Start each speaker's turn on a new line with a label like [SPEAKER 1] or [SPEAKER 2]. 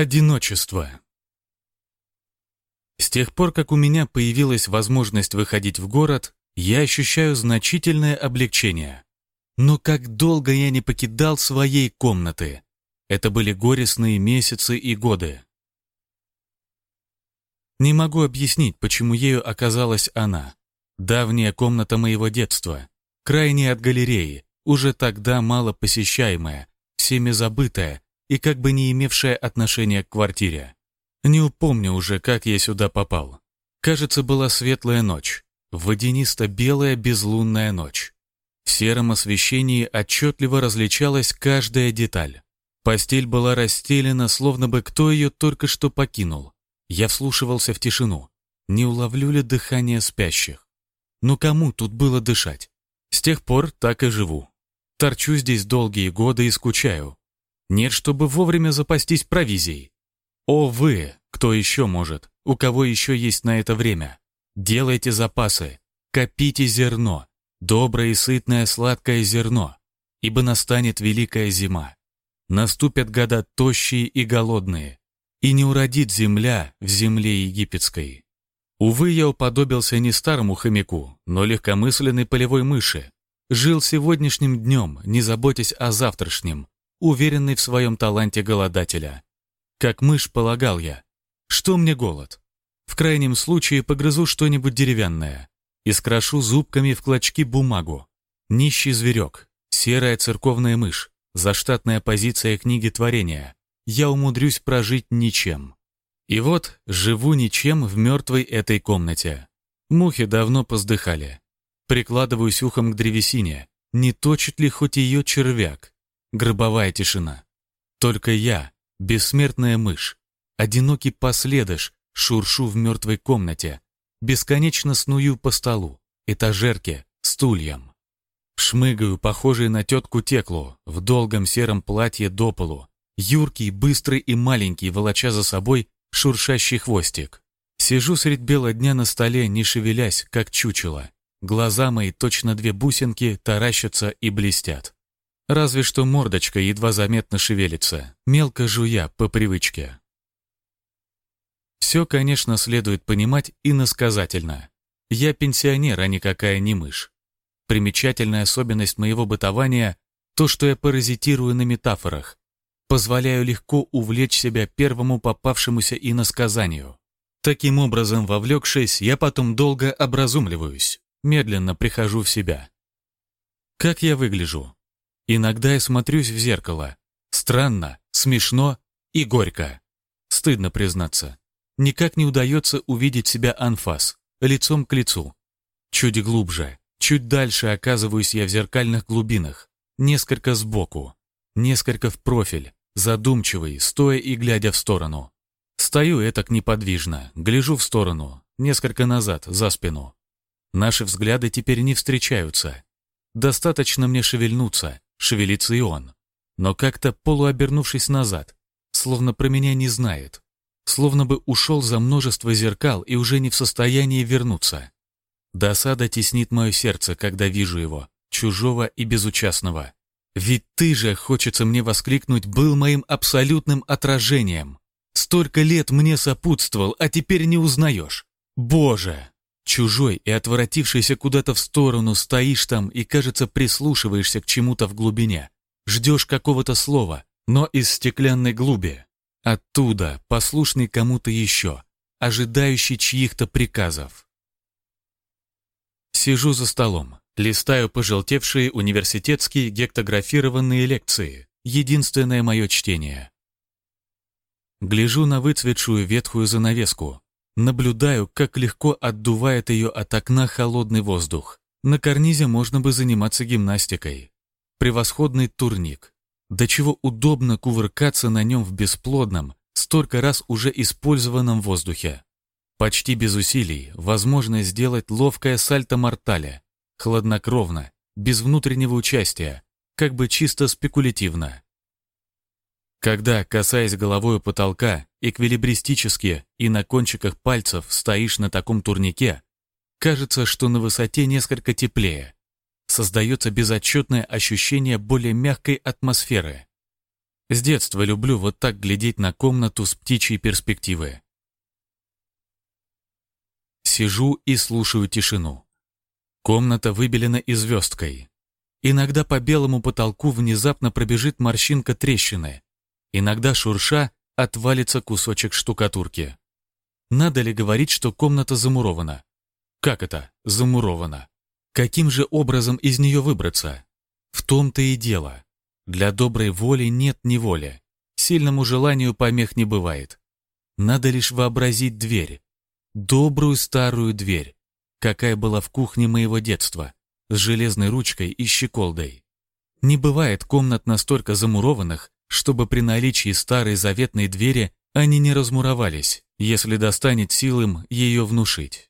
[SPEAKER 1] Одиночество. С тех пор, как у меня появилась возможность выходить в город, я ощущаю значительное облегчение. Но как долго я не покидал своей комнаты. Это были горестные месяцы и годы. Не могу объяснить, почему ею оказалась она. Давняя комната моего детства, крайняя от галереи, уже тогда мало посещаемая, всеми забытая и как бы не имевшая отношения к квартире. Не упомню уже, как я сюда попал. Кажется, была светлая ночь, водянисто-белая безлунная ночь. В сером освещении отчетливо различалась каждая деталь. Постель была расстелена, словно бы кто ее только что покинул. Я вслушивался в тишину. Не уловлю ли дыхание спящих? Но кому тут было дышать? С тех пор так и живу. Торчу здесь долгие годы и скучаю. Нет, чтобы вовремя запастись провизией. О, вы, кто еще может, у кого еще есть на это время? Делайте запасы, копите зерно, доброе и сытное сладкое зерно, ибо настанет великая зима. Наступят года тощие и голодные, и не уродит земля в земле египетской. Увы, я уподобился не старому хомяку, но легкомысленной полевой мыши. Жил сегодняшним днем, не заботясь о завтрашнем, уверенный в своем таланте голодателя. Как мышь полагал я, что мне голод? В крайнем случае погрызу что-нибудь деревянное и скрашу зубками в клочки бумагу. Нищий зверек, серая церковная мышь, заштатная позиция книги творения я умудрюсь прожить ничем. И вот живу ничем в мертвой этой комнате. Мухи давно поздыхали. Прикладываюсь ухом к древесине. Не точит ли хоть ее червяк? Гробовая тишина. Только я, бессмертная мышь, одинокий последыш, шуршу в мертвой комнате, бесконечно сную по столу, этажерке, стульям. Шмыгаю, похожий на тетку Теклу, в долгом сером платье до полу, Юркий, быстрый и маленький, волоча за собой шуршащий хвостик. Сижу средь бела дня на столе, не шевелясь, как чучело. Глаза мои, точно две бусинки, таращатся и блестят. Разве что мордочка едва заметно шевелится, мелко жуя по привычке. Все, конечно, следует понимать иносказательно. Я пенсионер, а никакая не мышь. Примечательная особенность моего бытования — то, что я паразитирую на метафорах, позволяю легко увлечь себя первому попавшемуся иносказанию. Таким образом, вовлекшись, я потом долго образумливаюсь, медленно прихожу в себя. Как я выгляжу? Иногда я смотрюсь в зеркало. Странно, смешно и горько. Стыдно признаться. Никак не удается увидеть себя анфас, лицом к лицу. Чуть глубже, чуть дальше оказываюсь я в зеркальных глубинах, несколько сбоку, несколько в профиль, задумчивый, стоя и глядя в сторону. Стою этак неподвижно, гляжу в сторону, несколько назад, за спину. Наши взгляды теперь не встречаются. Достаточно мне шевельнуться, шевелится и он. Но как-то полуобернувшись назад, словно про меня не знает, словно бы ушел за множество зеркал и уже не в состоянии вернуться. Досада теснит мое сердце, когда вижу его, чужого и безучастного. Ведь ты же, хочется мне воскликнуть, был моим абсолютным отражением. Столько лет мне сопутствовал, а теперь не узнаешь. Боже! Чужой и отворотившийся куда-то в сторону стоишь там и, кажется, прислушиваешься к чему-то в глубине. Ждешь какого-то слова, но из стеклянной глуби. Оттуда, послушный кому-то еще, ожидающий чьих-то приказов. Сижу за столом. Листаю пожелтевшие университетские гектографированные лекции. Единственное мое чтение. Гляжу на выцветшую ветхую занавеску. Наблюдаю, как легко отдувает ее от окна холодный воздух. На карнизе можно бы заниматься гимнастикой. Превосходный турник. До чего удобно кувыркаться на нем в бесплодном, столько раз уже использованном воздухе. Почти без усилий возможно сделать ловкое сальто-мортале, хладнокровно, без внутреннего участия, как бы чисто спекулятивно. Когда, касаясь головой потолка, эквилибристически и на кончиках пальцев стоишь на таком турнике, кажется, что на высоте несколько теплее. Создается безотчетное ощущение более мягкой атмосферы. С детства люблю вот так глядеть на комнату с птичьей перспективы. Сижу и слушаю тишину. Комната выбелена и звездкой. Иногда по белому потолку внезапно пробежит морщинка трещины. Иногда шурша отвалится кусочек штукатурки. Надо ли говорить, что комната замурована? Как это замурована? Каким же образом из нее выбраться? В том-то и дело. Для доброй воли нет неволи. Сильному желанию помех не бывает. Надо лишь вообразить дверь. Добрую старую дверь, какая была в кухне моего детства, с железной ручкой и щеколдой. Не бывает комнат настолько замурованных, чтобы при наличии старой заветной двери они не размуровались, если достанет сил им ее внушить.